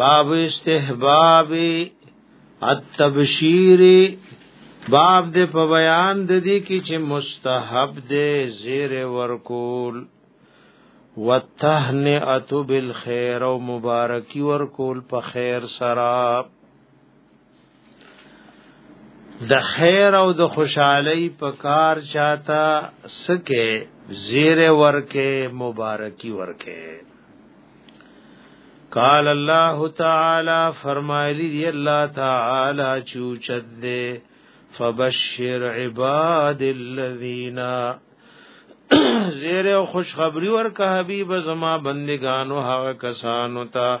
باب استحباب التبشیر باب دې په بیان د دې کې چې مستحب دې زیر ورکول وتهنئه بالخير او مبارکي ورکول په خیر سره د خیر او د خوشحالی په کار چاته سکه زیر ورکه مبارکی ورکه قال الله تعالی فرمایلی دی الله تعالی چوچد دے فبشر عباد الذین زیر او خوشخبری ورکه حبیب زما بندگانو هغه کسانو ته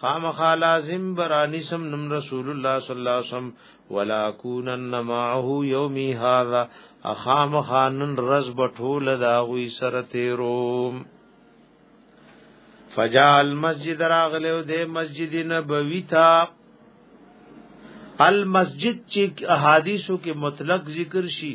خامخا لازم برانی سم نم رسول الله صلی الله علیه وسلم ولا کونن معه یومی هذا اخامخا نن رز بټول دا غوی سره تیروم فجال مسجد راغله او د مسجد نبوی تا المسجد چې احادیثو کې مطلق ذکر شي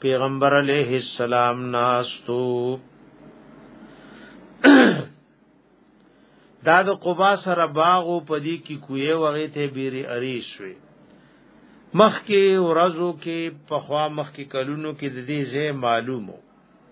پیغمبر علیه السلام ناستو دا د قبا سره باغ او پدی کی کوی وغه ته بیری اریش وی مخ کې ورځو کې په خوا مخ کې کلونو کې د دې ځای معلومو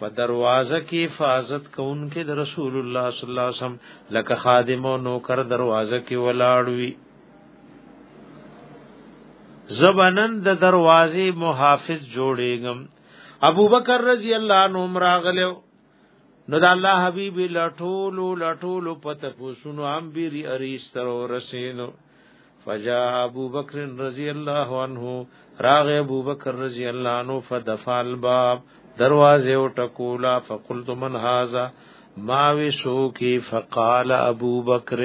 په دروازه کې حفاظت کوونکې د رسول الله صلی الله علیه وسلم لکه خادم او نوکر دروازه کې ولاړ وي زبنن د دروازې محافظ جوړېږم ابوبکر رضی الله عنه راغلو نو د الله حبیب لټولو لټولو پته پوسونو هم بیری اریسترو رسینو فجاء ابو بکر رضی الله عنه راغ ابو بکر رضی الله عنه فدفع الباب دروازه او ټکولا فقلت من هذا ما وسو کی فقال ابو بکر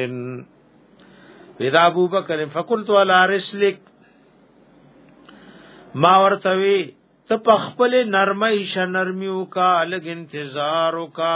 ودا ابو بکر فقلت على رسلك ما ورتوی ته پخپل نرمه شنرمیو کا لګ انتظارو کا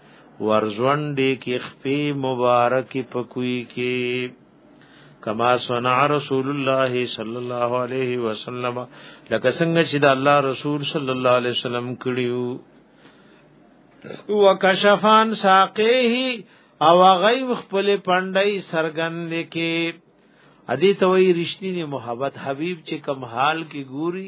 ورزونډې کې خپې مبارک پکوي کې کما صنع رسول الله صلی الله علیه وسلم لکه څنګه چې د الله رسول صلی الله علیه وسلم کړیو وکشفان ساقه او غیب خپل پندای سرګن کې ادي توي رښتینی محبت حبیب چې کم حال کې ګوري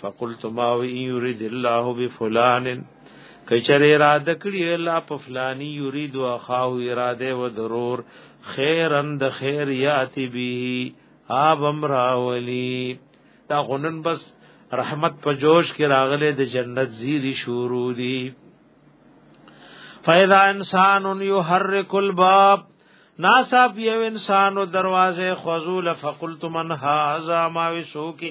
فقلت ما وی یرید الله بفلان کچر اراده کړی الله په فلانی یرید او خاو اراده و ضرور خیرن د خیر یاتی به آب امراولی دا غنن بس رحمت په جوش کې راغله د جنت زیری شروع دی فاذا انسان يحرك الباب ناسب یو انسان دروازه خذول فقلت من هذا ما وسو کی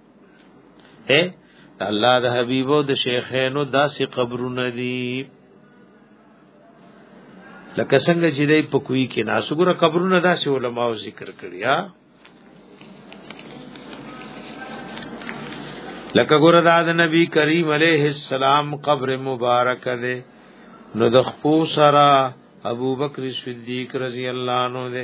اے الله د حبیبو د شیخینو داسې قبرونه دي لکه څنګه چې دای په کوی کې ناسګره قبرونه داسې علماو ذکر کړی ها لکه ګور داد نبی کریم علیه السلام قبر مبارک ده نو د خپو سرا ابو بکر صدیق رضی الله عنه ده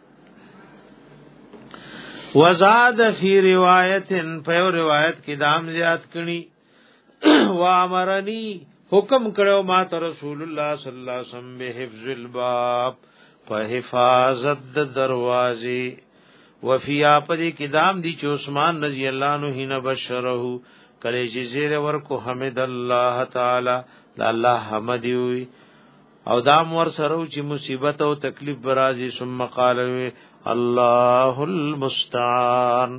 وزاد فی روایت په روایت کې دام زیات کړي وامرنی حکم کړو ما ته رسول الله صلی الله علیه وسلم به حفظ الباب په حفاظت د دروازې وفیا پدې کې دام دي چې عثمان رضی الله عنه هینه بشره کله چې زیر ورکو حمد الله تعالی د الله حمد وي او دا مور سره چې مصیبت او تکلیف برازي ثم قال الله المستعان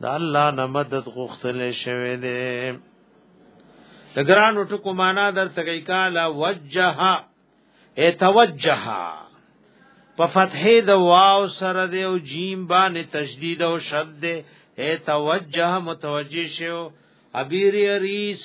دا الله نه مدد غوښتل شوی دی دګران ټکو معنا در تګی کالا وجه ای توجه په فتحې د واو سره دی او جیم باندې تشدید او شد دی ای توجه متوجه شو ابیر ریس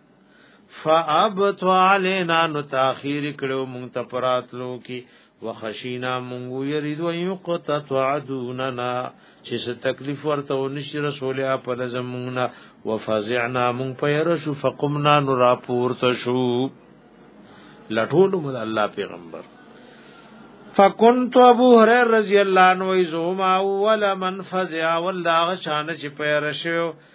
فابت علينا نو تاخير کړو مونږ ته پراتلو کې وخشینا مونږ یریدو یو قطع تعدوننا چې څه تکلیف ورته ونشي رسول یا په زمونږه وفزعنا مونږ په ير شو فقمنا نو راپورته شو لټول مو الله پیغمبر فکنت ابو هريره رضی الله عنه وای زوما اول من فزع والله شان چې پیر شو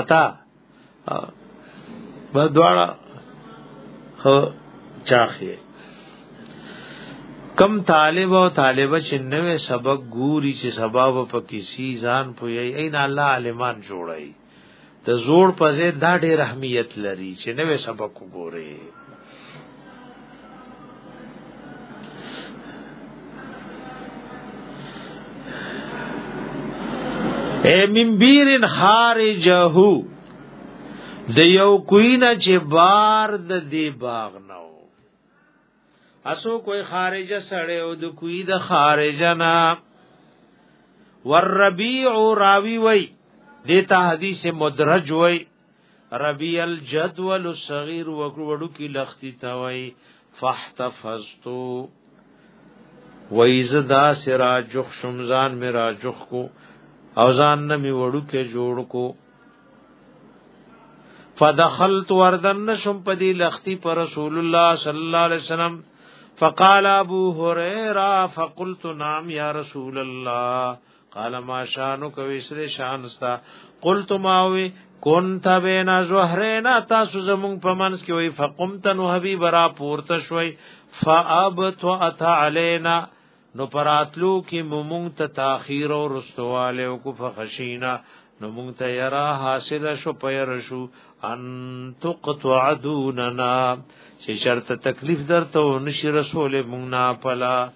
اتا و دواړه خ چاخي کم طالب او طالبه چې نوې سبق ګوري چې سبب په کسی ځان پوي اين الله عالمان جوړي د زور په ځای دا ډېر اهمیت لري چې نوې سبق وګوري اے من بیرن خارجه د یو کوینا چې بار د دی باغ نو اسو کوئی خارجه سړی او د کوی د خارجه نا والربيع راوی وی دیتا حدیث مدرج وی ربی الجدول الصغیر وکړو کی لختی توي فاحتفظتو وایز دا سرا جخ شمزان میرا جخ کو او ځان نه می وړو کې جوړ کو فدخلت وردن شم پدی لختی پر رسول الله صلی الله علیه وسلم فقال ابو هريره فقلت نعم يا رسول الله قال ما شانو کوي سره شان استا قلت ما وی كنت بين زهرين تاسو زمون په منس کې وی فقمت نو حبيب را پورته شوي فابت ات علينا نو پراتلو کې مومون ته تاخير او رستواله او کو فخشینا نو مونږ ته یرا حاصل شو پیر شو ان تقطع دوننا چې شرط تکلیف درته نشي رسول مونږ نه پلا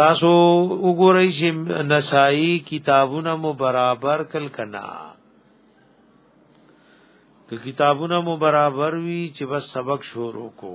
تاسو وګورئ چې نسائی کتابونه مو برابر کل کنا که کتابونه مو برابر وي چې بس سبق شروع کو